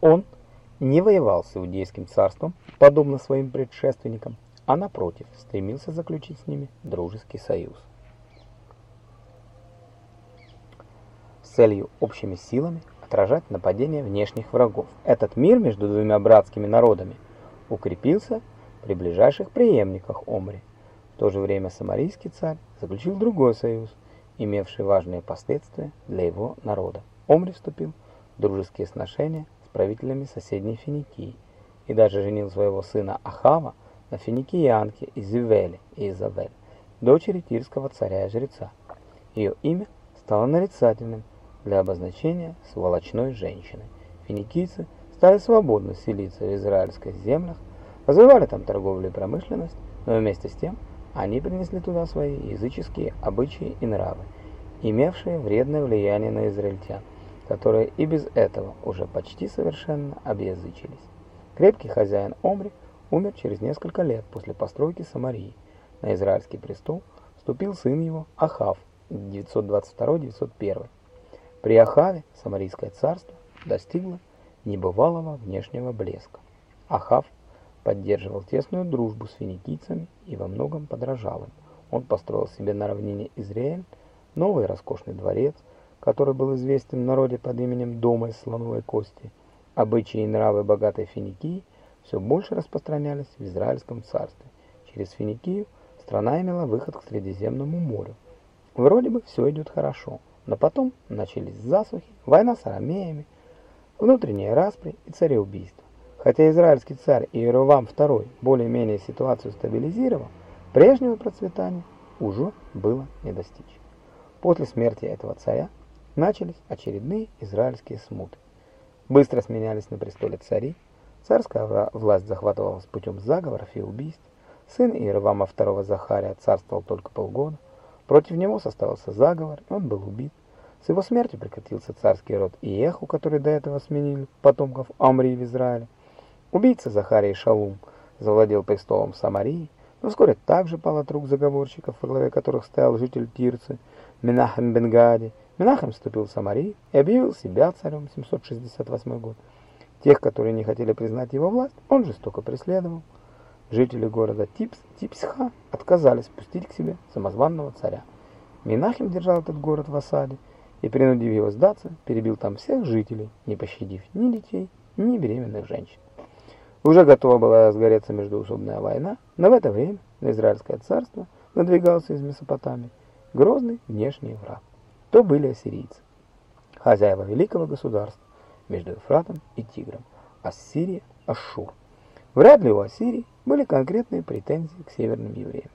Он не воевал с Иудейским царством, подобно своим предшественникам, а напротив, стремился заключить с ними дружеский союз. С целью общими силами отражать нападения внешних врагов. Этот мир между двумя братскими народами укрепился при ближайших преемниках Омри. В то же время самарийский царь заключил другой союз, имевший важные последствия для его народа. Омри вступил в дружеские сношения правителями соседней Финикии и даже женил своего сына Ахава на финикиянке Изювеле и Изавель, дочери тирского царя и жреца. Ее имя стало нарицательным для обозначения сволочной женщины. Финикийцы стали свободно селиться в израильских землях, развивали там торговлю и промышленность, но вместе с тем они принесли туда свои языческие обычаи и нравы, имевшие вредное влияние на израильтян, которые и без этого уже почти совершенно объязычились. Крепкий хозяин Омри – умер через несколько лет после постройки Самарии. На израильский престол вступил сын его Ахав 922-901. При Ахаве Самарийское царство достигло небывалого внешнего блеска. Ахав поддерживал тесную дружбу с финикийцами и во многом подражал им. Он построил себе на равнине Израиль новый роскошный дворец, который был известен в народе под именем Дома из слоновой кости. Обычаи и нравы богатой Финикии – все больше распространялись в Израильском царстве. Через Финикию страна имела выход к Средиземному морю. Вроде бы все идет хорошо, но потом начались засухи, война с арамеями, внутренние распри и цареубийства. Хотя израильский царь Иеровам II более-менее ситуацию стабилизировал, прежнего процветания уже было не достичь. После смерти этого царя начались очередные израильские смуты. Быстро сменялись на престоле цари, Царская власть захватывалась путем заговоров и убийств. Сын Иеровама II Захария царствовал только полгода. Против него составился заговор, и он был убит. С его смертью прекратился царский род Иеху, который до этого сменили потомков Амри в Израиле. Убийца Захарий Шалум завладел престолом Самарии, но вскоре также пал от рук заговорщиков, во главе которых стоял житель Тирцы, Менахем Бенгади. Менахем вступил в Самарию и объявил себя царем 768 год. Тех, которые не хотели признать его власть, он жестоко преследовал. Жители города Типс, Типсха отказались пустить к себе самозванного царя. Минахим держал этот город в осаде и, принудив его сдаться, перебил там всех жителей, не пощадив ни детей, ни беременных женщин. Уже готова была разгореться междуусобная война, но в это время на Израильское царство надвигался из Месопотамии грозный внешний враг. То были ассирийцы, хозяева великого государства, между Ефратом и Тигром, Ассирия, Ашшур. Вряд ли у Ассирии были конкретные претензии к северным евреям.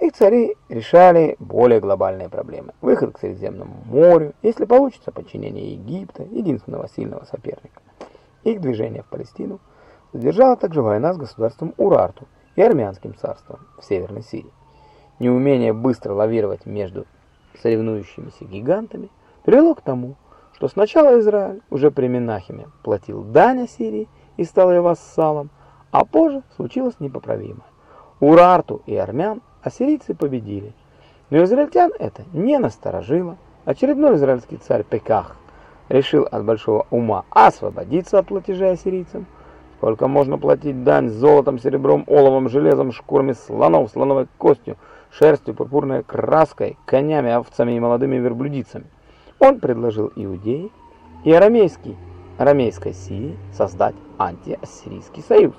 Их цари решали более глобальные проблемы. Выход к Средиземному морю, если получится подчинение Египта, единственного сильного соперника. Их движение в Палестину задержала также война с государством Урарту и армянским царством в Северной Сирии. Неумение быстро лавировать между соревнующимися гигантами привело к тому, что сначала Израиль уже при Менахиме платил дань Ассирии и стал ее вассалом, а позже случилось непоправимое. Урарту и армян ассирийцы победили, но израильтян это не насторожило. Очередной израильский царь Пеках решил от большого ума освободиться от платежей ассирийцам. Сколько можно платить дань золотом, серебром, оловом, железом, шкурами слонов, слоновой костью, шерстью, пурпурной краской, конями, овцами и молодыми верблюдицами. Он предложил Иудеи и арамейский, арамейской Сирии создать антиассирийский союз.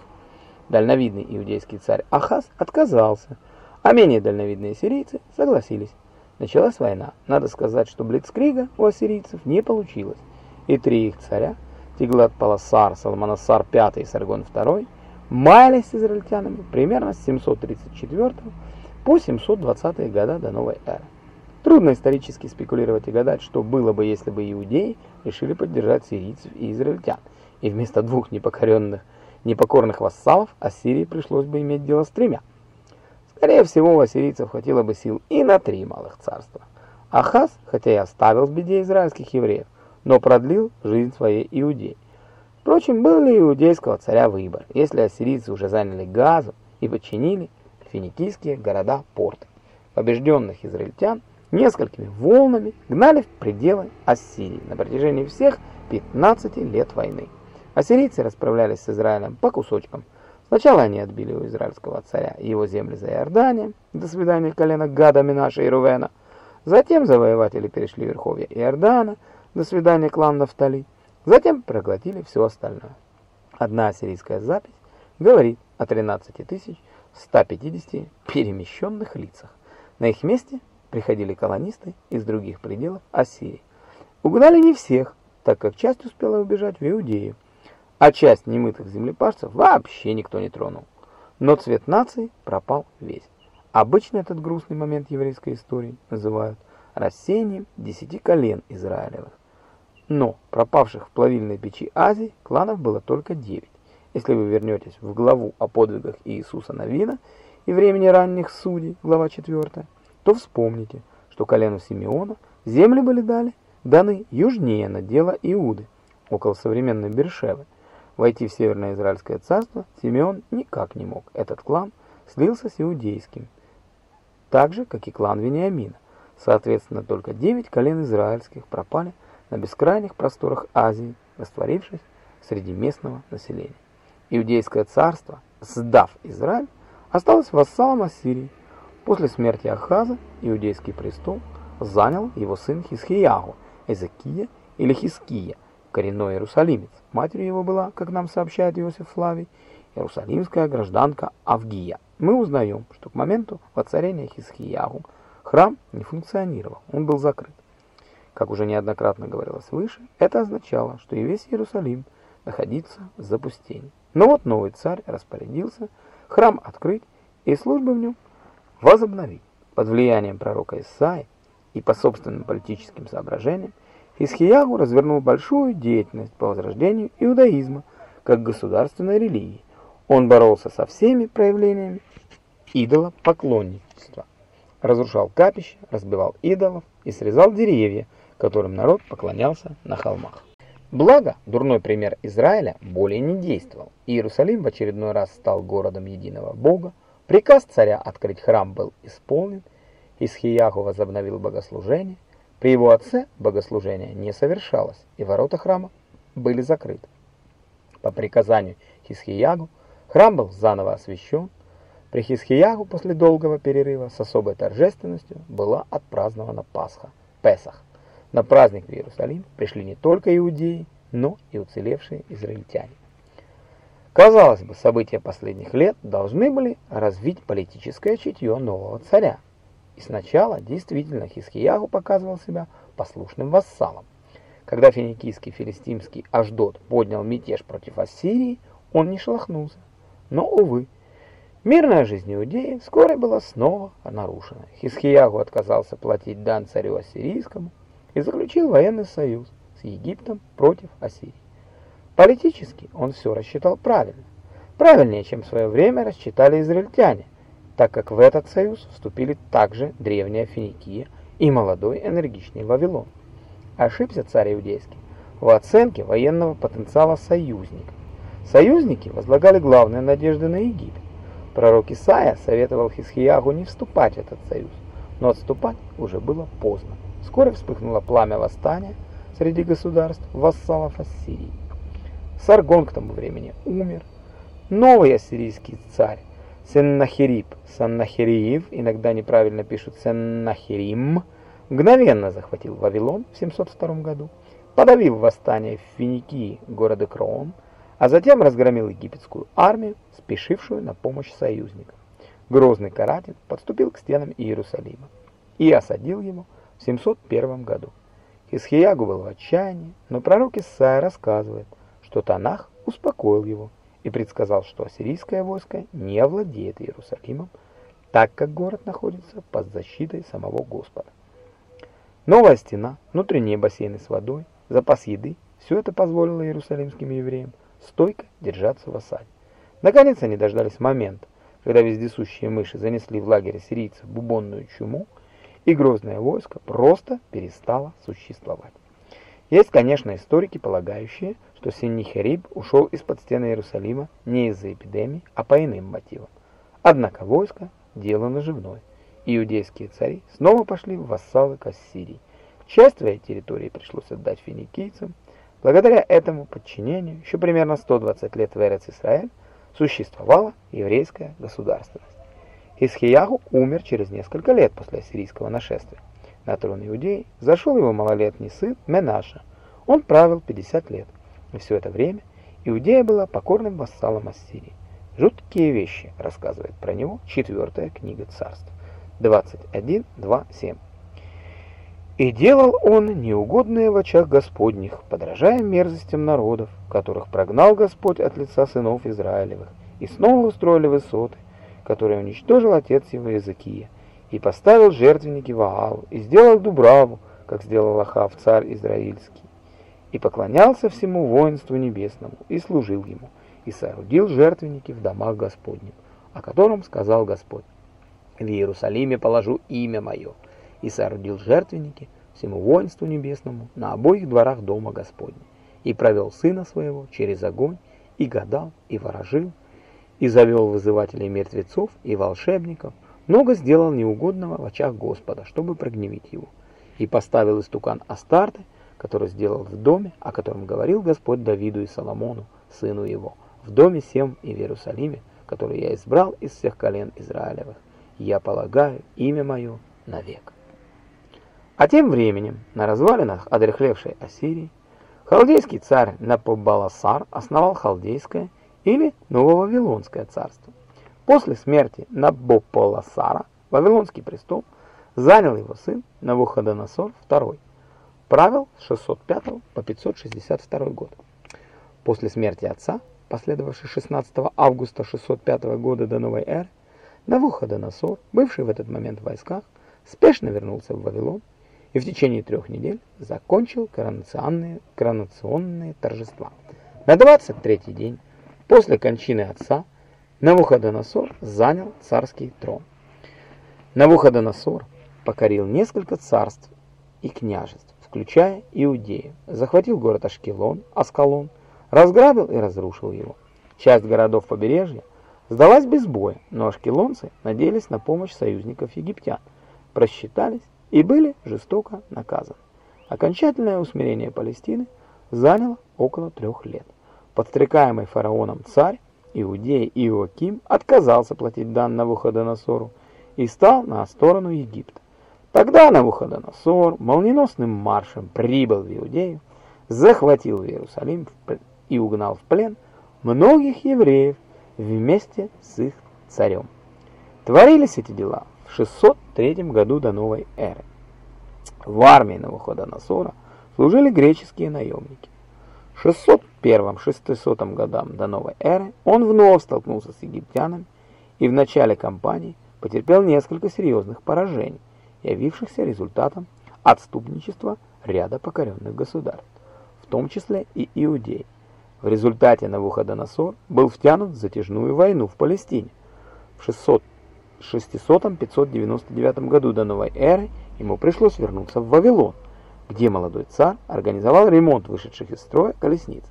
Дальновидный иудейский царь Ахаз отказался, а менее дальновидные сирийцы согласились. Началась война. Надо сказать, что блицкрига у ассирийцев не получилось. И три их царя, Тиглат-Паласар, Салманасар V и Саргон II, маялись с израильтянами примерно с 734 по 720 года до новой эры. Трудно исторически спекулировать и гадать, что было бы, если бы иудеи решили поддержать сирийцев и израильтян, и вместо двух непокоренных, непокорных вассалов Ассирии пришлось бы иметь дело с тремя. Скорее всего, у ассирийцев хватило бы сил и на три малых царства. Ахаз, хотя и оставил в беде израильских евреев, но продлил жизнь своей Иудеи. Впрочем, был ли иудейского царя выбор, если ассирийцы уже заняли Газу и подчинили финикийские города-порты? Побежденных израильтян – несколькими волнами гнали в пределы Ассирии на протяжении всех 15 лет войны. Ассирийцы расправлялись с Израилем по кусочкам. Сначала они отбили у израильского царя его земли за Иорданием, до свидания колена Гада, Минаша и Рувена. Затем завоеватели перешли верховья Иордана, до свидания клан Нафтали. Затем проглотили все остальное. Одна ассирийская запись говорит о 13 150 перемещенных лицах. На их месте приходили колонисты из других пределов Ассирии. Угнали не всех, так как часть успела убежать в Иудею, а часть немытых землепашцев вообще никто не тронул. Но цвет нации пропал весь. Обычно этот грустный момент еврейской истории называют рассеянием десяти колен Израилевых. Но пропавших в плавильной печи Азии кланов было только девять. Если вы вернетесь в главу о подвигах Иисуса Навина и времени ранних судей, глава 4, то вспомните, что колену Симеона земли были дали, даны южнее надела Иуды, около современной Бершевы. Войти в Северное Израильское царство Симеон никак не мог. Этот клан слился с иудейским, так же, как и клан Вениамина. Соответственно, только девять колен израильских пропали на бескрайних просторах Азии, растворившись среди местного населения. Иудейское царство, сдав Израиль, осталось вассалом Ассирии. После смерти Ахаза иудейский престол занял его сын Хисхиягу, Эзекия или Хиския, коренной иерусалимец. Матерью его была, как нам сообщает Иосиф Флавий, иерусалимская гражданка Авгия. Мы узнаем, что к моменту воцарения Хисхиягу храм не функционировал, он был закрыт. Как уже неоднократно говорилось выше, это означало, что и весь Иерусалим находится в запустении. Но вот новый царь распорядился храм открыть и службы в нем возобновить. Под влиянием пророка Исаи и по собственным политическим соображениям Хисхиягу развернул большую деятельность по возрождению иудаизма как государственной религии. Он боролся со всеми проявлениями идолопоклонничества, разрушал капища, разбивал идолов и срезал деревья, которым народ поклонялся на холмах. Благо, дурной пример Израиля более не действовал. Иерусалим в очередной раз стал городом единого Бога. Приказ царя открыть храм был исполнен. Исхияху возобновил богослужение. При его отце богослужение не совершалось, и ворота храма были закрыты. По приказанию Хисхиягу храм был заново освящен. При Хисхиягу после долгого перерыва с особой торжественностью была отпразднована Пасха, Песах. На праздник в Иерусалим пришли не только иудеи, но и уцелевшие израильтяне. Казалось бы, события последних лет должны были развить политическое чутье нового царя. И сначала действительно Хискиягу показывал себя послушным вассалом. Когда финикийский филистимский Аждот поднял мятеж против Ассирии, он не шелохнулся. Но, увы, мирная жизнь иудеи вскоре была снова нарушена. Хискиягу отказался платить дан царю ассирийскому, и заключил военный союз с Египтом против Ассирии. Политически он все рассчитал правильно, правильнее, чем в свое время рассчитали израильтяне, так как в этот союз вступили также древняя Финикия и молодой энергичный Вавилон. Ошибся царь иудейский в оценке военного потенциала союзников. Союзники возлагали главные надежды на Египет. Пророк Исаия советовал Хисхиягу не вступать в этот союз, но отступать уже было поздно. Вскоре вспыхнуло пламя восстания среди государств вассалов Ассирии. Саргон к тому времени умер. Новый ассирийский царь Сеннахирип, Саннахириев, иногда неправильно пишут Сеннахирим, мгновенно захватил Вавилон в 702 году, подавив восстание в Финикии города Кроон, а затем разгромил египетскую армию, спешившую на помощь союзникам. Грозный каратель подступил к стенам Иерусалима и осадил его 701 году. Хисхиягу был в отчаянии, но пророк Исаия рассказывает, что Танах успокоил его и предсказал, что ассирийское войско не овладеет Иерусалимом, так как город находится под защитой самого Господа. Новая стена, внутренние бассейны с водой, запас еды – все это позволило иерусалимским евреям стойко держаться в осаде. Наконец они дождались момента, когда вездесущие мыши занесли в лагерь сирийцев бубонную чуму – и грозное войско просто перестало существовать. Есть, конечно, историки, полагающие, что Синнихериб ушел из-под стены Иерусалима не из-за эпидемии, а по иным мотивам. Однако войско – дело наживное. Иудейские цари снова пошли в вассалы к Ассирии. Часть своей территории пришлось отдать финикийцам, Благодаря этому подчинению еще примерно 120 лет в Эрец-Исраэль существовала еврейская государственность. Хисхияху умер через несколько лет после ассирийского нашествия. На трон Иудеи зашел его малолетний сын Менаша. Он правил 50 лет. И все это время Иудея была покорным вассалом Ассирии. Жуткие вещи рассказывает про него четвертая книга царств. 21.2.7 «И делал он неугодное в очах Господних, подражая мерзостям народов, которых прогнал Господь от лица сынов Израилевых, и снова устроили высоты, которые уничтожил отец его Иезекия, и поставил жертвенники Ваалу, и сделал Дубраву, как сделал Ахав, царь израильский, и поклонялся всему воинству небесному, и служил ему, и соорудил жертвенники в домах Господних, о котором сказал Господь. В Иерусалиме положу имя мое, и соорудил жертвенники всему воинству небесному на обоих дворах дома Господня, и провел сына своего через огонь, и гадал, и ворожил, и завел вызывателей мертвецов и волшебников, много сделал неугодного в очах Господа, чтобы прогневить его, и поставил истукан Астарты, который сделал в доме, о котором говорил Господь Давиду и Соломону, сыну его, в доме Сем и в Иерусалиме, который я избрал из всех колен Израилевых. Я полагаю имя мое навек. А тем временем на развалинах одрехлевшей Ассирии халдейский царь Напобаласар основал халдейское или Нововавилонское царство. После смерти Набополосара Вавилонский престол занял его сын Навуходоносор II. Правил с 605 по 562 год. После смерти отца, последовавшей 16 августа 605 года до новой эры, Навуходоносор, бывший в этот момент в войсках, спешно вернулся в Вавилон и в течение трех недель закончил коронационные, коронационные торжества. На 23-й день После кончины отца Навуходоносор занял царский трон. Навуходоносор покорил несколько царств и княжеств, включая Иудею, захватил город Ашкелон, Аскалон, разграбил и разрушил его. Часть городов побережья сдалась без боя, но ашкелонцы надеялись на помощь союзников египтян, просчитались и были жестоко наказаны. Окончательное усмирение Палестины заняло около трех лет. Подстрекаемый фараоном царь Иудеи Иоаким отказался платить дан Навуходоносору и стал на сторону Египта. Тогда Навуходоносор молниеносным маршем прибыл в Иудею, захватил в Иерусалим и угнал в плен многих евреев вместе с их царем. Творились эти дела в 603 году до новой эры. В армии Навуходоносора служили греческие наемники. 601-600 годам до новой эры он вновь столкнулся с египтянами и в начале кампании потерпел несколько серьезных поражений, явившихся результатом отступничества ряда покоренных государств, в том числе и Иудеи. В результате Навуходоносор был втянут в затяжную войну в Палестине. В 600-599 году до новой эры ему пришлось вернуться в Вавилон, где молодой царь организовал ремонт вышедших из строя колесниц.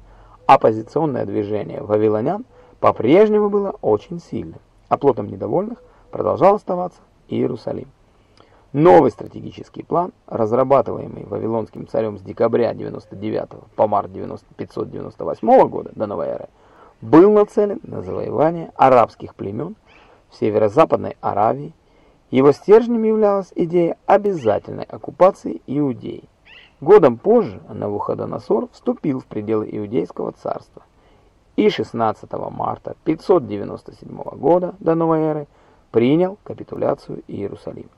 Оппозиционное движение вавилонян по-прежнему было очень сильным, а плотом недовольных продолжал оставаться Иерусалим. Новый стратегический план, разрабатываемый вавилонским царем с декабря 99 по март 598 года до новой эры, был нацелен на завоевание арабских племен в северо-западной Аравии. Его стержнем являлась идея обязательной оккупации Иудеи. Годом позже Навуходоносор вступил в пределы Иудейского царства и 16 марта 597 года до новой эры принял капитуляцию Иерусалима.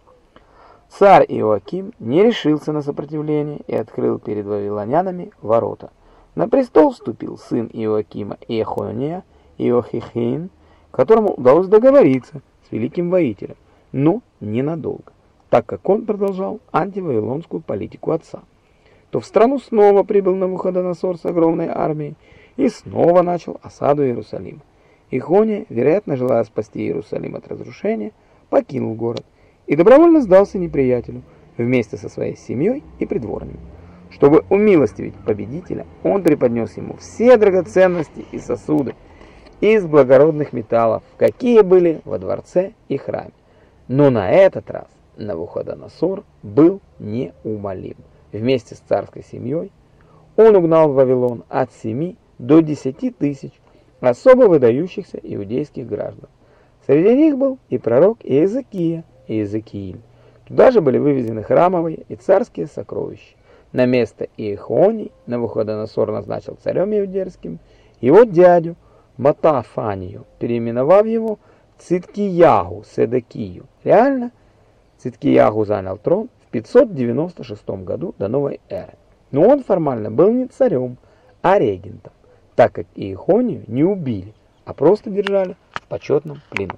Царь Иоаким не решился на сопротивление и открыл перед вавилонянами ворота. На престол вступил сын Иоакима Иехония, Иохихин, которому удалось договориться с великим воителем, но ненадолго, так как он продолжал антивавилонскую политику отца то в страну снова прибыл Навуходоносор с огромной армией и снова начал осаду Иерусалима. Ихония, вероятно, желая спасти Иерусалим от разрушения, покинул город и добровольно сдался неприятелю вместе со своей семьей и придворными. Чтобы умилостивить победителя, он преподнес ему все драгоценности и сосуды из благородных металлов, какие были во дворце и храме. Но на этот раз Навуходоносор был неумолим вместе с царской семьей, он угнал в Вавилон от 7 до 10 тысяч особо выдающихся иудейских граждан. Среди них был и пророк Иезекия и Иезекииль. Туда же были вывезены храмовые и царские сокровища. На место Иехоний Навуходоносор назначил царем иудейским его дядю Матафанию, переименовав его Циткиягу Седекию. Реально, Циткиягу занял трон 596 году до новой эры. Но он формально был не царем, а регентом, так как Иехонию не убили, а просто держали в почетном плену.